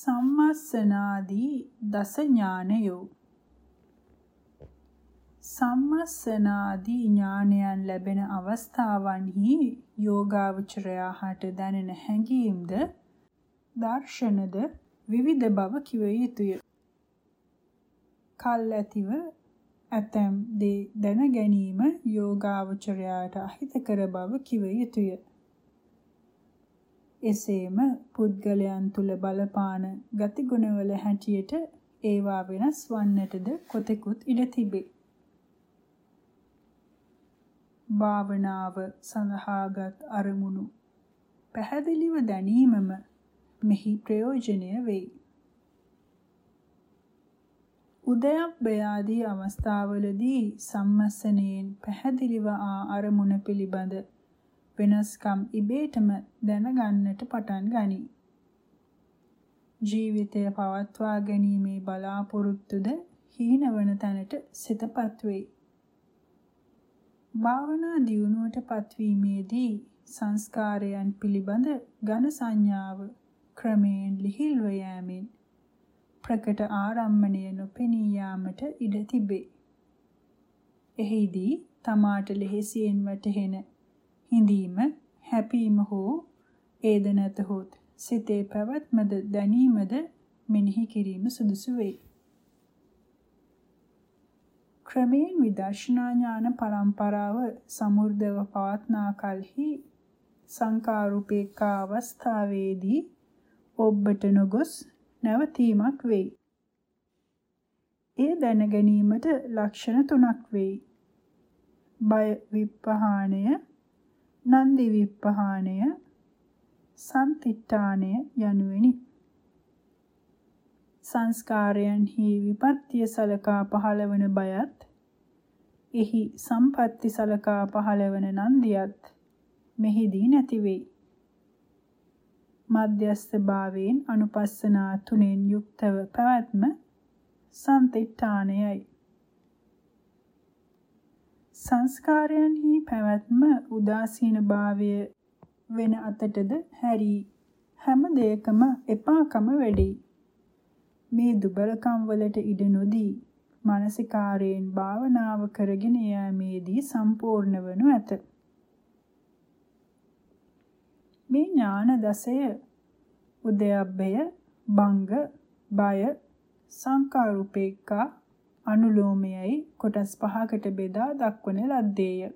සම්මස්සනාදී දස ඥානයෝ සම්මස්සනාදී ඥානයන් ලැබෙන අවස්ථාවන්හි යෝගාවචරයා හට දැනෙන හැඟීම්ද දර්ශනද විවිධ බව කිව යුතුය. කල් ඇතිව ඇතැම් දේ දැන ගැනීම යෝගාවචරයාට අහිතකර බව කිව යුතුය. එසේම පුද්ගලයන් තුල බලපාන ගතිගුණවල හැටියට ඒවා වෙනස් වන්නටද කොතෙකුත් ඉඩ තිබේ. භාවනාව සඳහාගත් අරමුණු පැහැදිලිව දැනීමම මෙහි ප්‍රයෝජනය වෙයි. උදයබ්බයාදී අවස්ථාවලදී සම්මස්සනයෙන් පැහැදිලිව ආ අරමුණ පිළිබඳ වෙනස්කම් ඉබේටම දැනගන්නට පටන් ගනී. ජීවිතය පවත්වා ගැනීමේ බලාපොරොත්තුද හීනවන තැනට සිතපත් වෙයි. භාවනා දියුණුවට පත්වීමේදී සංස්කාරයන් පිළිබඳ ඝන සංඥාව ක්‍රමයෙන් ලිහිල්ව යෑමෙන් ප්‍රකට ආරම්මණය නොපෙනී යාමට ඉඩ තිබේ. එහිදී තමාට ලෙහෙසියෙන් වැටහෙන හිඳීම හැපීම හෝ ඒද නැතහොත් සිතේ පැවැත්මද දැනීමද මෙනෙහි කිරීම සුදුසු වෙයි. ක්‍රමයෙන් විදර්ශනා ඥාන පරම්පරාව සමෘද්ධව පවත්නා කලෙහි සංකාරූපේකා අවස්ථාවේදී ඔබට නොගොස් නැවතීමක් වෙයි. ඒ දැන ගැනීමට ලක්ෂණ තුනක් වෙයි. බය විපහාණය නන්දි විප්පහාණය සම්තිට්ඨාණය යනුවෙනි. සංස්කාරයන්හි විපත්‍ය සලකා පහළවන බයත් එහි සම්පatti සලකා පහළවන නන්දියත් මෙහිදී නැති වෙයි. මධ්‍යස්ථ භාවයෙන් අනුපස්සනා තුනෙන් යුක්තව පැවැත්ම සම්තිට්ඨානයයි. සංස්කාරයන්හි පැවැත්ම උදාසීන භාවය වෙන අතටද හැරී හැම දෙයකම එපාකම වැඩෙයි. මේ දුබලකම් වලට ඉඩ නොදී මානසිකාරයෙන් භාවනාව කරගෙන යාමේදී සම්පූර්ණ වනු ඇත. මේ ඥාන දසය උදයබ්බය බංග බය සංකාරුපේක්ඛා අනුලෝමයයි කොටස් පහකට බෙදා දක්වන ලද්දේය.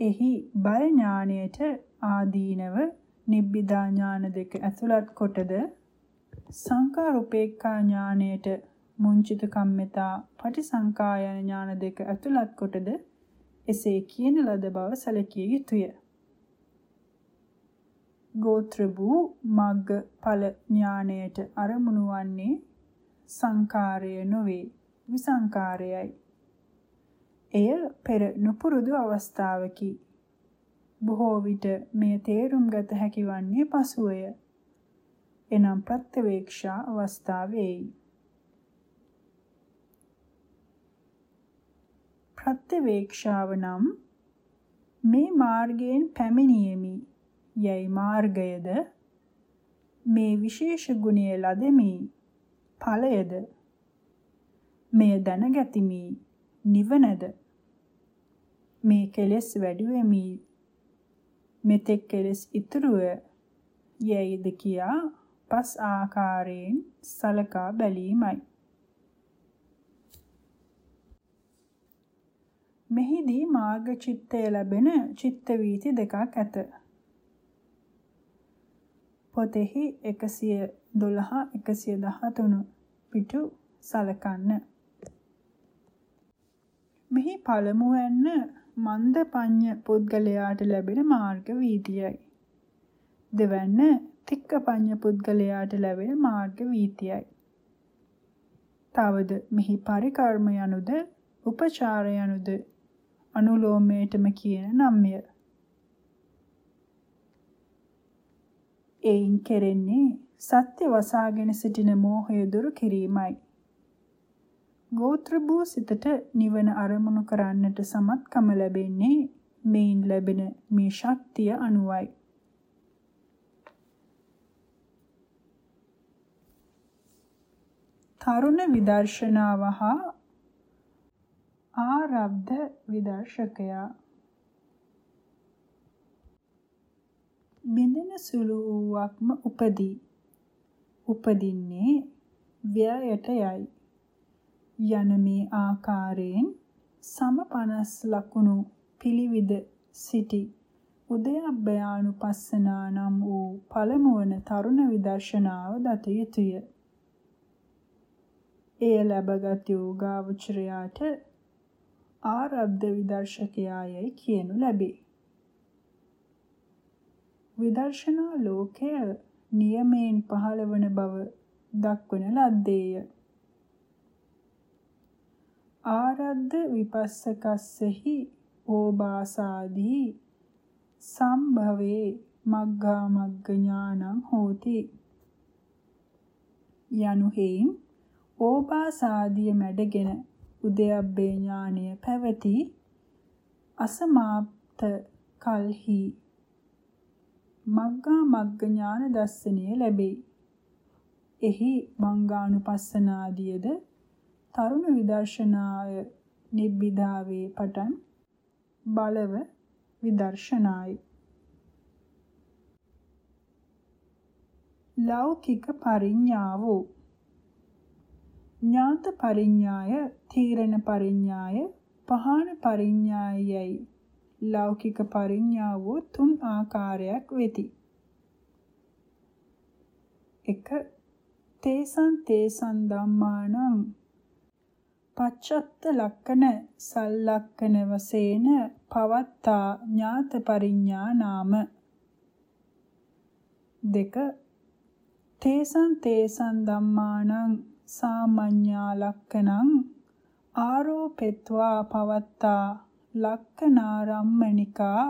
එහි බය ඥාණයට ආදීනව නිබ්බිදා ඥාන දෙක ඇතුළත් කොටද සංකාරුපේක්ඛා ඥාණයට මුංචිත කම්මතා පටිසංකායන ඥාන දෙක ඇතුළත් කොටද එසේ කියන ලද බව සැලකිය යුතුය. ගෝත්‍ර වූ මග්ග ඵල ඥාණයට අරමුණු වන්නේ සංකාරය නොවේ විසංකාරයයි. එය පෙර නුපුරුදු අවස්ථාවකි. බොහෝ විට මෙය තේරුම් ගත හැකි වන්නේ පසුවය. එනම් ප්‍රත්‍යවේක්ෂා අවස්ථාවේයි. ප්‍රත්‍යවේක්ෂාව නම් මේ මාර්ගයෙන් පැමිණීමේ යයි මාර්ගයද මේ විශේෂ ගුණය ලදෙමි ඵලයද? මෙය දැනගැතිමි නිවනද? මේ කෙලෙස් වැඩි වෙමි මෙතෙක් කෙලෙස් ඉතුරුය යයිද කියා පස් ආකාරයෙන් සලකා බැලීමයි. මෙහිදී මාර්ග චිත්තය ලැබෙන චිත්ත වීති දෙකක් ඇත. පොතෙහි 112 113 පිටු සලකන්න. මෙහි පළමුවැන්න මන්ද පඤ්ඤ පුද්ගලයාට ලැබෙන මාර්ග වීතියයි. දෙවැන්න තික්ක පඤ්ඤ පුද්ගලයාට ලැබෙන මාර්ග වීතියයි. තවද මෙහි පරිකර්ම යනුද උපචාර යනුද අනුලෝමයටම කියන නම්ය. එයින් කෙරෙන්නේ සත්‍ය වසාගෙන සිටින මෝහය දුරු කිරීමයි. ගෝත්‍ර භූ සිතට නිවන අරමුණු කරන්නට සමත්කම ලැබෙන්නේ මේන් ලැබෙන මේ ශක්තිය අනුවයි. තරුණ විදර්ශනාව හා ආරබ්ධ විදර්ශකයා බින්දෙන සුළු වූවක්ම උපදී. උපදින්නේ ව්‍යයට යයි. යන මේ ආකාරයෙන් සම 50 ලකුණු පිළිවිද සිටි උදයබ්බයානුපස්සනා නම් වූ පළමුවන තරුණ විදර්ශනාව දත යුතුය. එය ලැබගත් යෝගාවචරයාට ආරබ්ධ විදර්ශකයායයි කියනු ලැබේ. විදර්ශනා ලෝකය නියමයෙන් පහළවන බව දක්වන ලද්දේය. ආරද්ධ විපස්සකස්සෙහි ඕබාසාදී සම්භවේ මග්ගා මග්ග ඥානං හෝති යනු හේයින් ඕබාසාදිය මැඩගෙන උදයබ්බේ ඥානය පැවති අසමාප්ත කල්හි මග්ගා මග්ග ඥාන දර්ශනය ලැබේ. එහි මංගානුපස්සනාදියද තරුණ විදර්ශනාය නිබ්බිදාවේ පටන් බලව විදර්ශනායි. ලෞකික පරිඥාවෝ ඥාත පරිඥාය, තීරණ පරිඥාය, පහාන පරිඥායයි ලෞකික පරිඥාවෝ තුන් ආකාරයක් වෙති. 1. තේසං තේසං ධම්මානං පච්චත්ත ලක්කන සල්ලක්කන වශයෙන් පවත්තා ඥාත පරිඥා නාම දෙක තේසං තේසං ධම්මානං සාමඤ්ඤා ලක්කනං ආරෝපෙත්වා පවත්තා ලක්කනාරම්මනිකා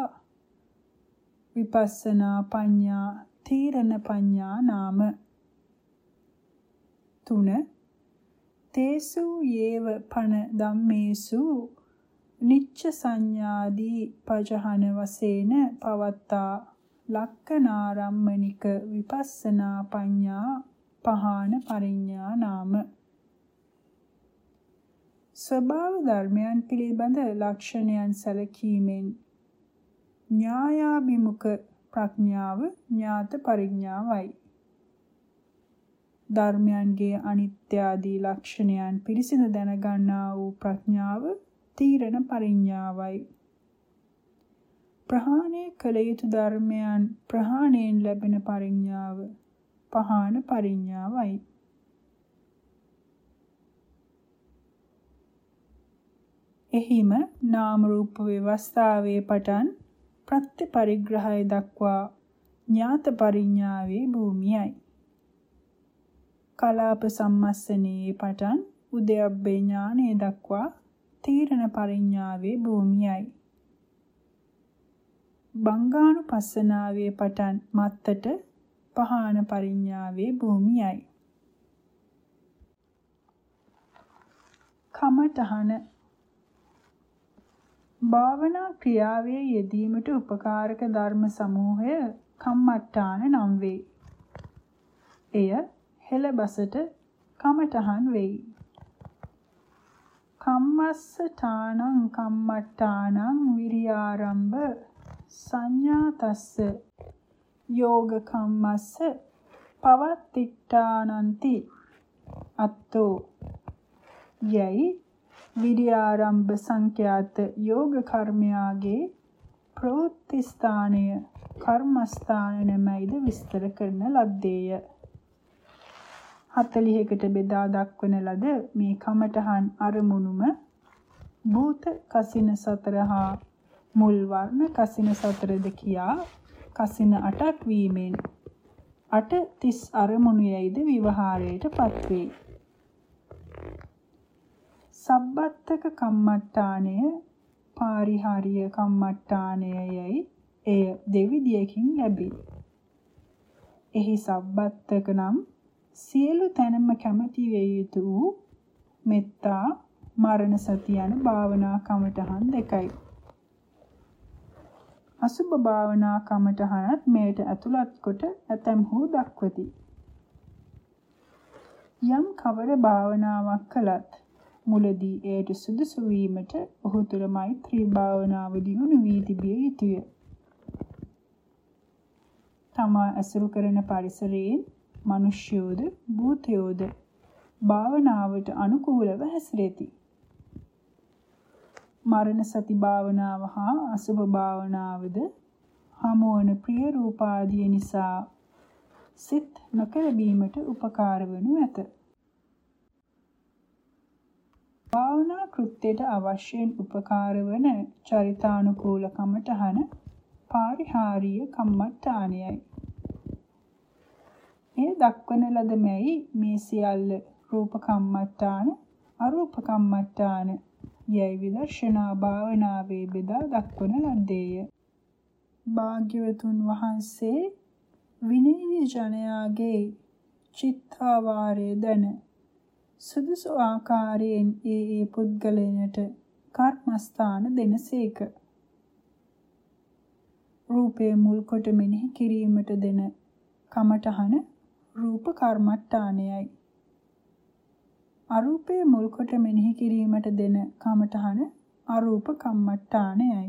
විපස්සනා පඤ්ඤා තීරණ පඤ්ඤා නාම. තුන. තේසු යේව පන ධම්මේසු නිච්ච සංඥාදී පජහන වශයෙන් පවත්තා ලක්කනාරම්මනික විපස්සනා පඤ්ඤා පහාන පරිඥා නාම. ස්වභාව ධර්මයන් පිළිබඳ ලක්ෂණයන් සැලකීමෙන් ඥායාභිමුඛ ප්‍රඥාව ඥාත පරිඥාවයි ධර්මයන්ගේ අනිත්‍ය ආදී ලක්ෂණයන් පිරිසිදු දැනගන්නා වූ ප්‍රඥාව තීරණ පරිඥාවයි ප්‍රහාණය කළ යුතු ධර්මයන් ප්‍රහාණයෙන් ලැබෙන පරිඥාව පහාන පරිඥාවයි. එහිම නාම රූප ව්‍යවස්ථාවේ පටන් ප්‍රත්‍ය පරිග්‍රහය දක්වා ඥාත පරිඥාවේ භූමියයි. කලාප සම්මස්සනයේ පටන් උදයබ්බේ ඥානයේ දක්වා තීරණ පරිඥාවේ භූමියයි. බංගානුපස්සනාවේ පටන් මත්තට පහාන පරිඥාවේ භූමියයි. කමඨහන භාවනා ක්‍රියාවේ යෙදීමට උපකාරක ධර්ම සමූහය කම්මට්ටාන නම් වේ. එය හෙළබසට කමඨහන් වෙයි. කම්මස්සඨානං කම්මට්ටානං විරියාරම්භ සංඥාතස්ස යෝග කම්මස්ස පවත්තිට්ඨානಂತಿ අත්තෝ යයි විද්‍යාරම්භ සංඛ්‍යාත යෝග කර්මයාගේ ප්‍රවෘත්ති ස්ථානය කර්මස්ථාන නැමැයිද විස්තර කරන ලද්දේය 40කට බෙදා දක්වන ලද මේ කමඨහන් අරමුණුම භූත කසින සතර හා මුල් වර්ණ කසින සතරද කියා කසින 8ක් වීමෙන් 8 30 අරමුණු යයිද විවහාරයට පත්වේ. සබ්බත්තක කම්මට්ටාණය පාරිහාරීය කම්මට්ටාණය යයි එය දෙවිදියකින් ලැබේ. එහි සබ්බත්තක නම් සියලු තැනම කැමැති වේ යුතු මෙත්තා මරණ සති යන භාවනා කමටහන් දෙකයි. අසුභ භාවනා කමටහනත් මෙයට ඇතුළත් කොට ඇතැම්හු දක්වති. යම් කවර භාවනාවක් කළත් මුලදී එයට සුදුසු වීමට ඔහු තුළ මෛත්‍රී භාවනාව දියුණු වී තිබිය යුතුය. තමා ඇසුරු කරන පරිසරයෙන් මිනිස්යෝද භූතයෝද භාවනාවට අනුකූලව හැසිරෙති. මරණ සති භාවනාව හා අසුභ භාවනාවද හමුවන ප්‍රිය රූපාදිය නිසා සිත් නොකැළඹීමට උපකාර වනු ඇත. භාවනා කෘත්‍යයට අවශ්‍යයෙන් උපකාර වන චරිතානුකූල කමඨහන පාරිහාරීය කම්මඨානයයි. එය දක්වන ලද මෙයි මේ සියල්ල රූප කම්මඨාන අරූප කම්මඨාන යයි විදර්ශනා භාවනාවේ බෙදා දක්වන ලද්දේය. භාග්‍යවතුන් වහන්සේ විනීය ජනයාගේ චිත්තාවාරය දැන සුදුසු ආකාරයෙන් ඒ ඒ පුද්ගලයන්ට කර්මස්ථාන දෙනසේක. රූපයේ මුල් කොට මෙනෙහි කිරීමට දෙන කමඨහන රූප කර්මට්ටානයයි. අරූපයේ මුල් කොට මෙනෙහි කිරීමට දෙන කමඨහන අරූප කම්මට්ටානයයි.